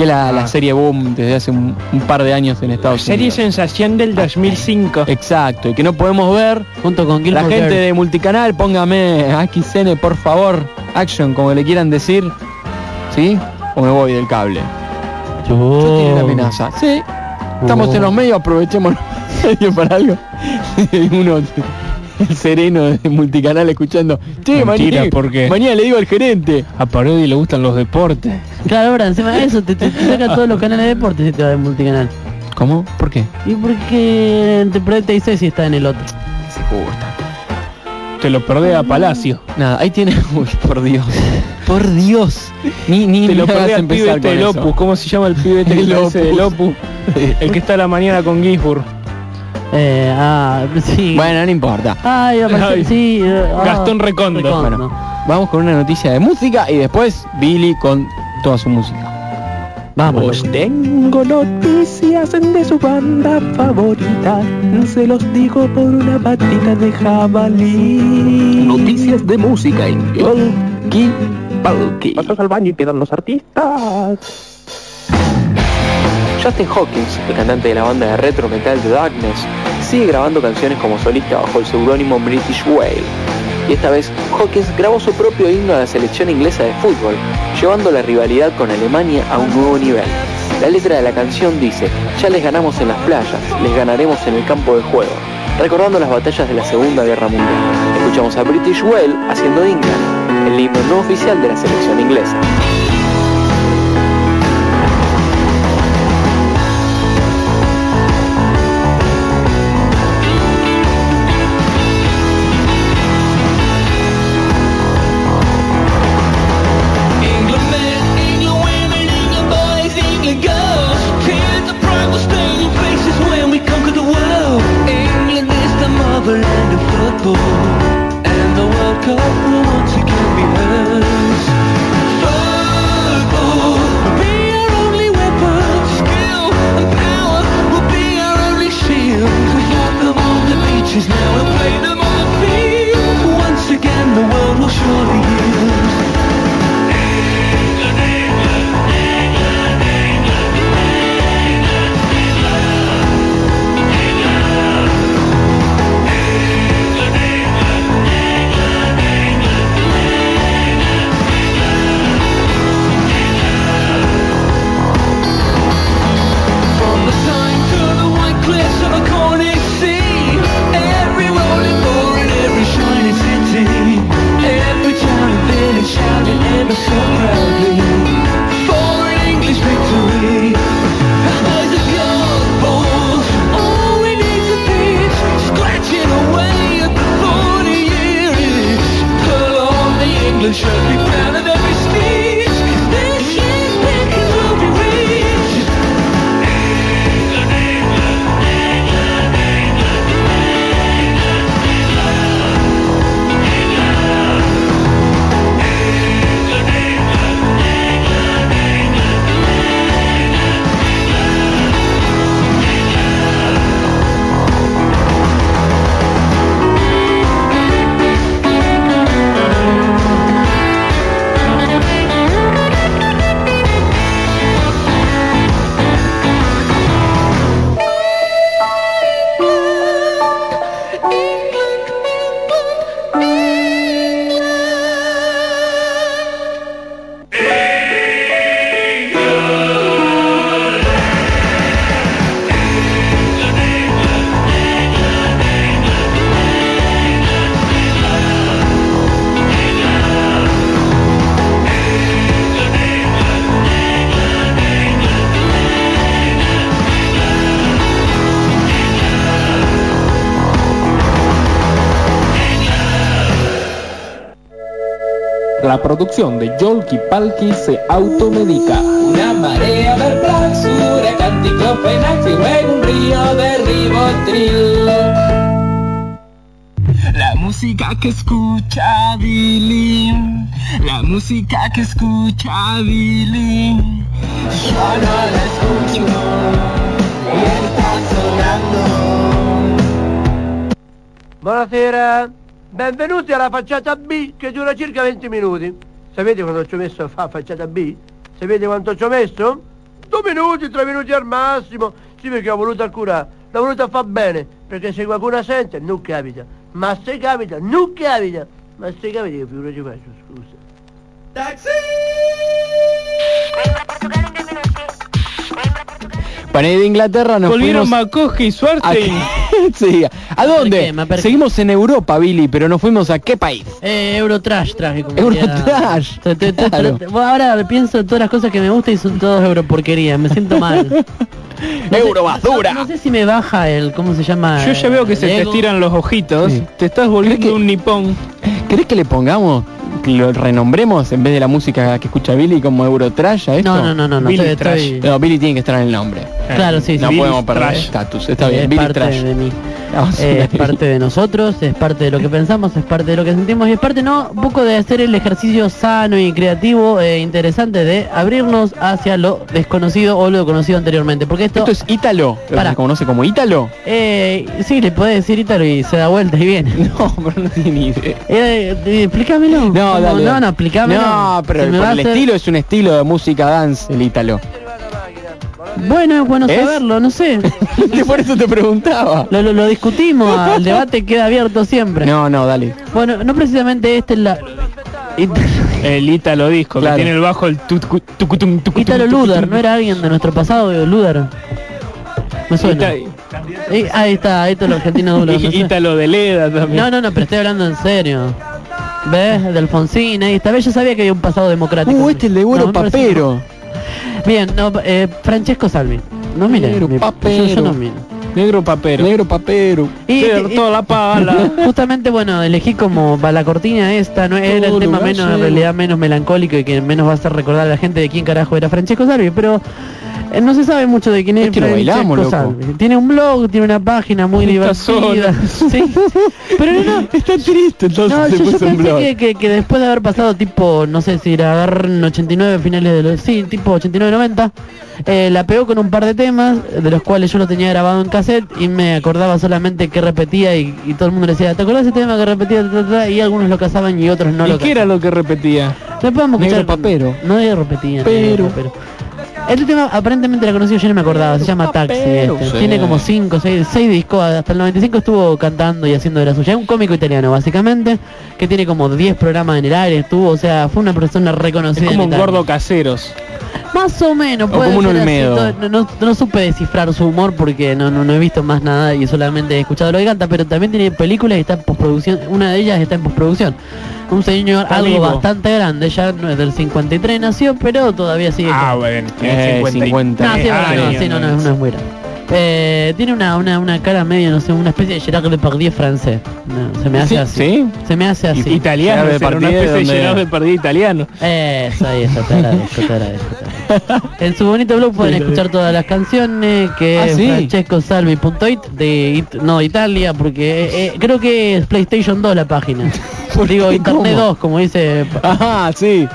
que la, la Ah. serie boom desde hace un, un par de años en Estados Serie Unidos. sensación del 2005. Exacto, y que no podemos ver. Junto con La Gilmore gente Girls. de multicanal, póngame XN por favor, action, como le quieran decir, ¿sí? O me voy del cable. Yo- Yo tiré la amenaza. Sí. Estamos Oh. en los medios, aprovechemos los medios para algo. Uno, el sereno de multicanal escuchando. Che, Mentira, mañana, ¿por qué? mañana le digo al gerente. A Parodi le gustan los deportes. Claro, ahora encima de eso te, te, te saca todos los canales de deportes si te va de multicanal. ¿Cómo? ¿Por qué? Y porque te proyecta y sé si está en el otro. Se gusta. Te lo perdés a Palacio. Nada, ahí tiene. Uy, por Dios. por Dios. Ni, ni Te lo perdí al pibe este del. Opus. ¿Cómo se llama el pibe este del Opus. El que está a la mañana con Gisburg. Eh, ah, sí. Bueno, no importa. Ay, apareció- Ay. sí. eh, ah, Gastón Recondo. Bueno, vamos con una noticia de música y después Billy con toda su música. Vamos. Os tengo noticias de su banda favorita. Se los digo por una patita de jabalí. Noticias de música en Yolki Palki. Pasas al baño y quedan los artistas. Justin Hawkins, el cantante de la banda de retro metal The Darkness, sigue grabando canciones como solista bajo el seudónimo British Whale. Y esta vez Hawkins grabó su propio himno a la selección inglesa de fútbol, llevando la rivalidad con Alemania a un nuevo nivel. La letra de la canción dice, ya les ganamos en las playas, les ganaremos en el campo de juego, recordando las batallas de la Segunda Guerra Mundial. Escuchamos a British Whale haciendo England, el himno no oficial de la selección inglesa. La producción de Yolki Palki se automedica. Una marea de y luego un río de ribotril. La música que escucha Billy, la música que escucha Billy, yo no la escucho y está sonando. Buonasera, benvenuti alla facciata B che dura circa 20 minuti. Sapete quanto ci ho messo a fare facciata B? Sapete quanto ci ho messo? Due minuti, tre minuti al massimo. Sì, perché ho voluto curare, l'ho voluto far bene, perché se qualcuno sente non capita. Ma se capita, non capita. Ma se capita che figura ci faccio, scusa. Para ir de Inglaterra nos Volvieron fuimos... McCoskey y ¿A qué? sí, ¿a dónde? Seguimos en Europa, Billy, pero nos fuimos a qué país? Eh, Eurotrash traje como Eurotrash, Te- te- te- claro. te- bueno, ahora pienso en todas las cosas que me gustan y son todas europorquerías, me siento mal. Eurobasura. No, no sé si me baja el, ¿cómo se llama? Yo ya veo que El se te ego. estiran los ojitos. Sí. Te estás volviendo un nipón. ¿Querés que le pongamos lo renombremos en vez de la música que escucha Billy como Eurotrash a esto? No, no, no, no, no, Billy estoy- Trash. estoy- No, Billy tiene que estar en el nombre. Claro, sí, sí. No Billy podemos perder estatus. Está bien, es Billy parte Trash. de mí. Eh, es parte de nosotros, es parte de lo que pensamos, es parte de lo que sentimos y es parte no un poco de hacer el ejercicio sano y creativo e interesante de abrirnos hacia lo desconocido o lo conocido anteriormente. Porque esto, Esto es Ítalo. Pará. ¿Se conoce como Ítalo? eh, sí, le podés decir Ítalo y se da vuelta y viene. No, pero no tiene ni idea. Eh, eh, explícamelo. No, ¿Cómo? dale. No, no, explícamelo. No, pero por el hacer- estilo es un estilo de música dance, el Ítalo. Bueno, es bueno ¿Es? saberlo, no sé. Por eso te preguntaba. Lo, lo- lo discutimos, el debate queda abierto siempre. No, no, dale. Bueno, no precisamente este es la... El Ítalo disco, Claro. que tiene el bajo el tucu- tucutum, tucutum, Ítalo. Luder, ¿no era alguien de nuestro pasado, Luder? Me suena. Ita- Eh, ahí está, Ítalo argentino Luder. me suena. Ítalo de Leda también. No, no, no, pero estoy hablando en serio. ¿Ves? De Alfonsín, ahí está. ¿Ves? Yo sabía que había un pasado democrático. Uh, este es el de Güero No, me parece- Papero. Bien, no, eh, Francesco Salvi. No mire, Negro mi- yo, papero. yo no miro. Negro papero. Negro Papero. Y, Cierto, y- la pala. Justamente, bueno, elegí como para la cortina esta, no era el tema menos, en realidad menos melancólico y que menos va a hacer recordar a la gente de quién carajo era Francesco Salvi, pero eh, no se sabe mucho de quién es Es que lo bailamos, loco. Tiene un blog, tiene una página muy divertida. Sí. Pero no, Está triste, entonces no, se yo, puso pensé blog. que, que, que después de haber pasado tipo, no sé si era agarrar en 89 finales de los, sí, tipo 89-90, eh, la pegó con un par de temas, de los cuales yo lo tenía grabado en cassette y me acordaba solamente que repetía y, y todo el mundo le decía, ¿te acordás ese tema que repetía? Ta, ta, ta? Y algunos lo cazaban y otros no ¿Y lo qué era lo que repetía? Después vamos a Negro escuchar- papero. No repetía. Pero. negro papero. Este tema aparentemente era conocido, yo no me acordaba, se llama Taxi. este. Sí. Tiene como 5, 6, 6 discos, hasta el 95 estuvo cantando y haciendo de la suya. Es un cómico italiano básicamente, que tiene como 10 programas en el aire, estuvo, o sea, fue una persona Es reconocida. como en un gordo caseros. Más o menos, O puede como un Olmedo. No, no- no supe descifrar su humor porque no, no, no he visto más nada y solamente he escuchado lo que canta, pero también tiene películas y está en postproducción, una de ellas está en postproducción. Un señor Está algo vivo. bastante grande, ya no es del 53 nació, pero todavía sigue. Ah, bueno, Eh, tiene 50. 50. no, sí, es verdad, no, sí, no, no, ¿no? no es muy grande. Eh, tiene una, una, una cara medio, no sé, una especie de Gerard Depardieu francés. No, se me hace Sí, así. ¿sí? Se me hace así. Italiano, Gerard era una Depardieu, especie de Gerard Depardieu italiano. Eso, ahí, eso, te agradezco, te agradezco. En su bonito blog pueden escuchar todas las canciones que Ah, es sí. francescosalvi.it de It- no Italia porque eh, eh, creo que es PlayStation 2 la página. Digo? Internet ¿Cómo? 2 como dice Ajá, sí.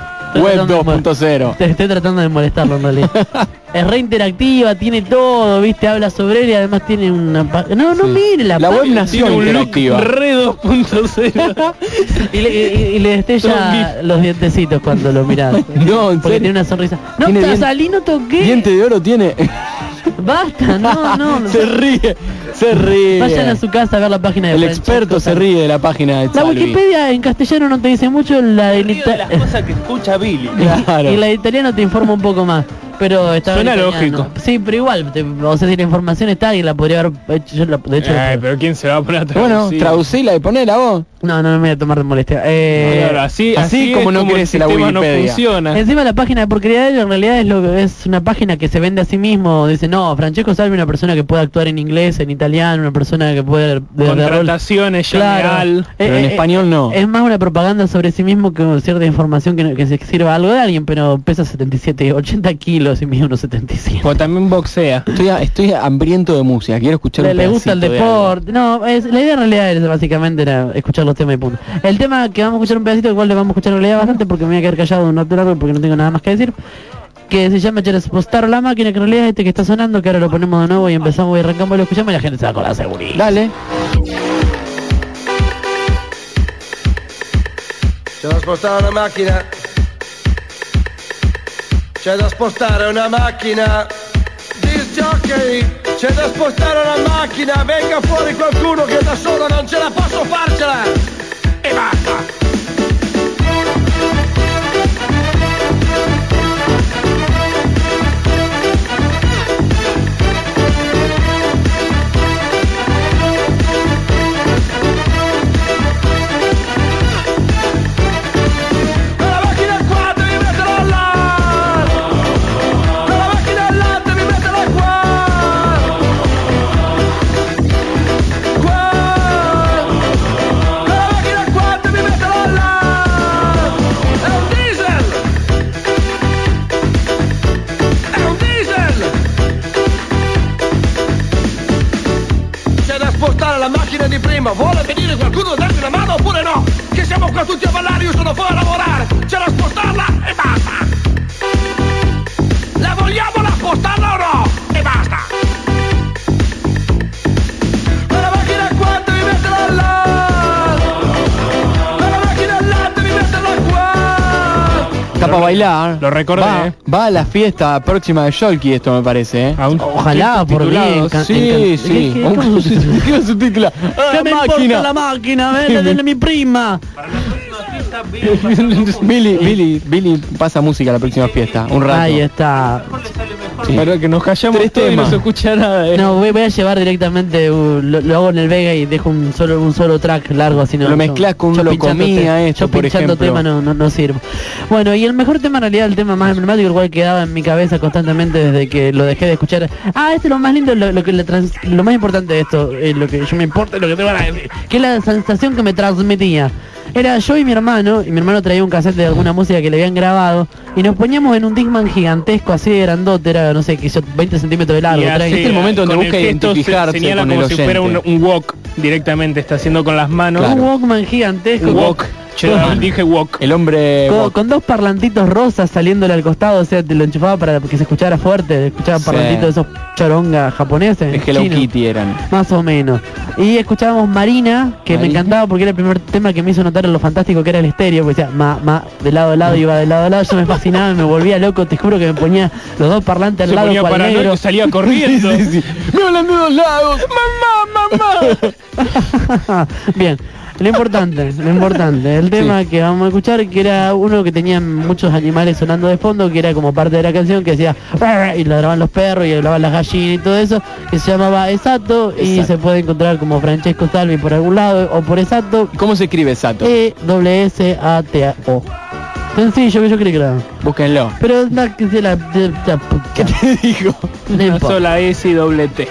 Web tratando de mo- 2.0. te estoy tratando de molestarlo en realidad. es re interactiva, tiene todo, viste, habla sobre él y además tiene una No, no Sí. mire la, La web nació interactiva. re 2.0. y le, y- y le destella los dientecitos cuando lo mirás. No, en Porque serio. tiene una sonrisa. No, dien- salí, no toqué. Diente de oro tiene. Basta, no, no. no. se ríe, se ríe. Vayan a su casa a ver la página de El experto se ríe de la página de La Salvi. Wikipedia en castellano no te dice mucho, la en ita- cosas que escucha Billy. Claro. y la de italiano te informa un poco más. Pero está Suena lógico. Sí, pero igual, te- o sea, si la información está y la podría haber hecho yo, la- de hecho. la- Ay, pero ¿quién se va a poner a Bueno, traducir? traducila y ponela vos. no, no, no me voy a tomar de molestia. Eh, Claro, así, así como no el crece la Wikipedia. No funciona. Encima la página de porquería de ellos en realidad es lo que es una página que se vende a sí mismo. Dice, no, Francesco Salvi una persona que puede actuar en inglés, en italiano, una persona que puede de, de. Contrataciones, Claro. Pero en español no. Es más una propaganda sobre sí mismo que cierta información que, que se sirva algo de alguien, pero pesa 77, 80 kilos y mide unos 77. Pues también boxea. Estoy, a- estoy hambriento de música, quiero escuchar Le, un le gusta el de deporte. No, es, la idea en realidad es básicamente era escuchar los temas y punto. El tema que vamos a escuchar un pedacito, igual le vamos a escuchar en realidad bastante porque me voy a quedar callado un rato largo porque no tengo nada más que decir. Que se llama Postar la máquina, que en realidad es este que está sonando, que ahora lo ponemos de nuevo y empezamos y arrancamos y lo escuchamos y la gente se va con la seguridad. Dale. Una macchina. C'è da spostare una macchina. Disc jockey. C'è da spostare una macchina. Venga fuori qualcuno che da solo non ce la posso farcela. E basta. Bailar. Lo recordé, Va, eh. va a la fiesta próxima de Sholky esto me parece, ¿eh? Ojalá, por bien. Sí, sí. ¿Qué- qué- Un- cómo se- ¿Qué va a subtitular? ¡Ah, ¿Qué me importa la máquina? Ven, de mi prima. Billy, Billy, Billy pasa música a la próxima fiesta, un rato. Ahí está. Sí. Para que nos callamos Tres todos y no se escucha nada. eh. No, voy, voy a llevar directamente, uh, lo, lo hago en el Vega y dejo un solo un solo track largo, así no. Lo mezclás con un yo pinchando te- esto, Yo por pinchando ejemplo. tema no, no, no sirvo. Bueno, y el mejor tema en realidad, el tema más emblemático, el cual quedaba en mi cabeza constantemente desde que lo dejé de escuchar. Ah, este es lo más lindo, lo, lo que le trans- lo más importante de esto, eh, lo que yo me importa, lo que te van a decir, que es la sensación que me transmitía. Era yo y mi hermano, y mi hermano traía un cassette de alguna música que le habían grabado, y nos poníamos en un Discman gigantesco, así de grandote, era, no sé, que hizo 20 centímetros de largo. Y 30. hace- Este es el momento donde busca gesto se- identificarse señala con como el si fuera un, walk directamente, está haciendo con las manos. Un Walkman gigantesco. Un walk. Yo dije walk. El hombre Con, con dos parlantitos rosas saliéndole al costado, o sea, te lo enchufaba para que se escuchara fuerte, escuchaba Sí. parlantitos de esos chorongas japoneses. de Hello chinos, Kitty eran. Más o menos. Y escuchábamos Marina, que me encantaba porque era el primer tema que me hizo notar lo fantástico que era el estéreo, porque decía, ma, ma, de lado a lado, iba de lado a lado, yo me fascinaba, me volvía loco, te juro que me ponía los dos parlantes al Se lado, ponía paranoico negro. y salía corriendo. Me hablan de dos lados. ¡Mamá, mamá! Bien, lo importante, lo importante, el tema que vamos a escuchar, que era uno que tenía muchos animales sonando de fondo, que era como parte de la canción, que decía y ladraban los perros y hablaban las gallinas y todo eso, que se llamaba Exacto, y se puede encontrar como Francesco Salvi por algún lado, o por Exacto, ¿Cómo se escribe Sato? E W S A T A O. Sencillo, que yo creí que era. Búsquenlo. Pero no, que se la, ¿Qué te digo? Una sola S y doble T.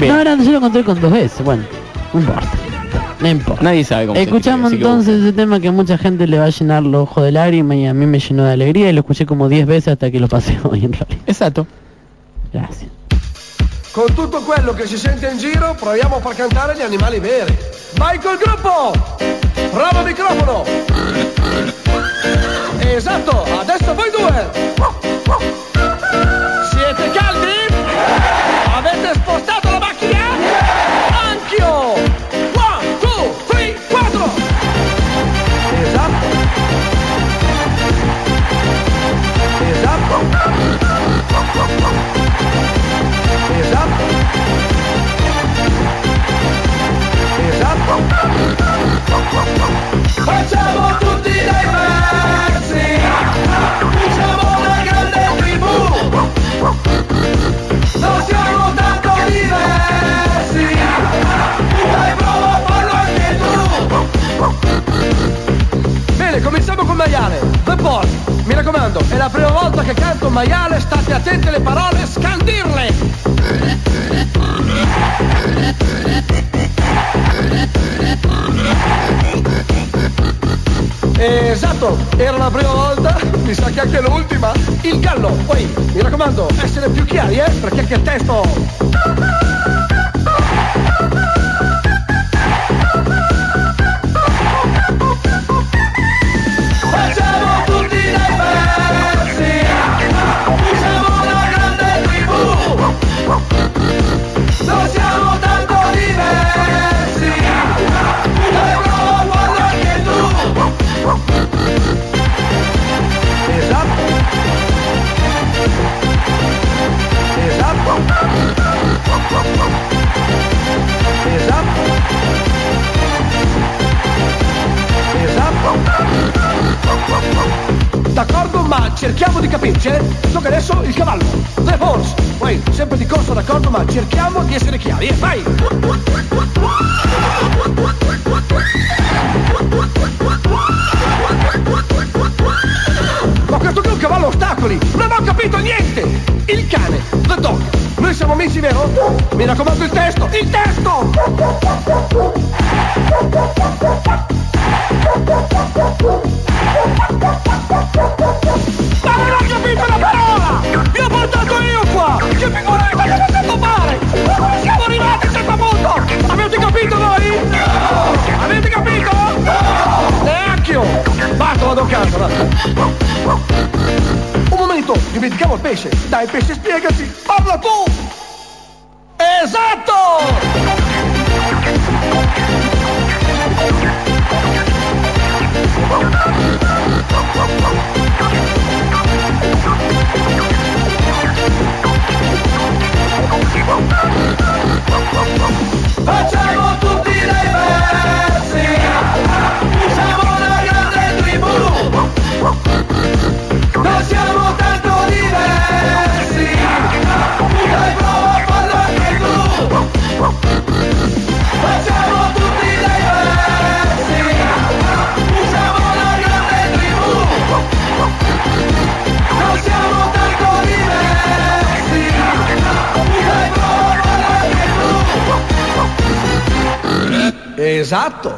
No, era, yo lo encontré con dos S, bueno, no importa. No importa. Nadie sabe cómo se Escuchamos escribe, que entonces ese tema que a mucha gente le va a llenar los ojos de lágrimas y a mí me llenó de alegría y lo escuché como 10 veces hasta que lo pasé hoy en realidad. Esatto. Gracias. Con tutto quello che si sente in giro, proviamo a far cantare gli animali veri. Vai col gruppo! Bravo microfono! Esatto, adesso voi due! Facciamo tutti dei pezzi! Siamo una grande tribù! Non siamo tanto diversi! Dai prova a farlo anche tu! Bene, cominciamo con maiale. The Boss. Mi raccomando, è la prima volta che canto maiale, state attenti alle parole, scandirle! Esatto, era la prima volta, mi sa che anche l'ultima. Il gallo, poi mi raccomando, essere più chiari, eh, perché il testo. D'accordo, ma cerchiamo di capirci, eh? Tocca adesso il cavallo. The horse. Poi, sempre di corsa, d'accordo, ma cerchiamo di essere chiari, eh? Vai! Ma questo qui è un cavallo ostacoli! Non ho capito niente! Il cane, the dog. Noi siamo amici, vero? Mi raccomando il testo! Il testo! Avete capito voi? No! Avete capito? No! Neanche io! Basta, vado a casa, va. Un momento, dimentichiamo il pesce. Dai pesce, spiegati. Parla tu! Esatto! Tu Esatto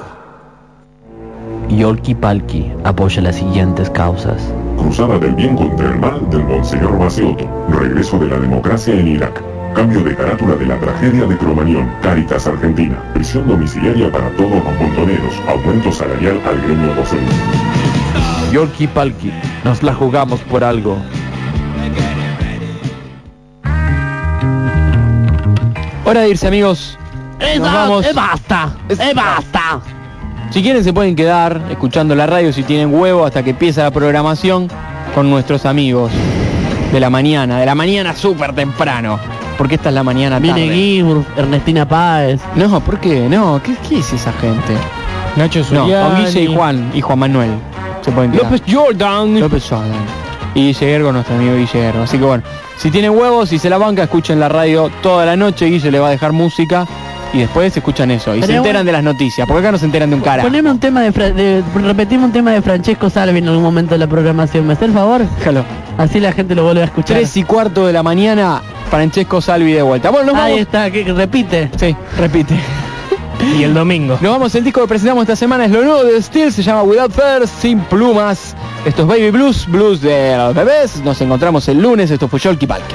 Yolki Palki apoya las siguientes causas. Cruzada del bien contra el mal del Monseñor Maceoto. Regreso de la democracia en Irak. Cambio de carátula de la tragedia de Cromañón. Caritas Argentina. Prisión domiciliaria para todos los montoneros. Aumento salarial al gremio docente. Yorkie Palki, nos la jugamos por algo. Hora de irse amigos. Nos vamos. ¡Eh, basta! ¡Eh, basta! Si quieren se pueden quedar escuchando la radio si tienen huevo hasta que empieza la programación con nuestros amigos de la mañana, de la mañana súper temprano. Porque esta es la mañana Viene tarde. Guibur, Ernestina Páez. No, ¿por qué? No, ¿qué, qué es esa gente? Nacho No, Zuliani. con Guille y Juan, y Juan Manuel. Se pueden quedar. López Jordan. López Jordan. Y Guille nuestro amigo Guille. Así que bueno, si tienen huevos, si se la banca, escuchen la radio toda la noche. Guille le va a dejar música. Y después escuchan eso. Y se enteran bueno- de las noticias. Porque acá no se enteran de un cara. Poneme un tema de, de repetimos un tema de Francesco Salvi en algún momento de la programación. ¿Me hace el favor? Déjalo. Así la gente lo vuelve a escuchar. 3 y cuarto de la mañana, Francesco Salvi de vuelta. Bueno, nos Ahí vamos. está, que repite. Sí, repite. Y el domingo. Nos vamos, el disco que presentamos esta semana es lo nuevo de Steel, se llama Without Fear, sin plumas. Esto es Baby Blues, blues de los bebés. Nos encontramos el lunes, esto fue Yolki Palki.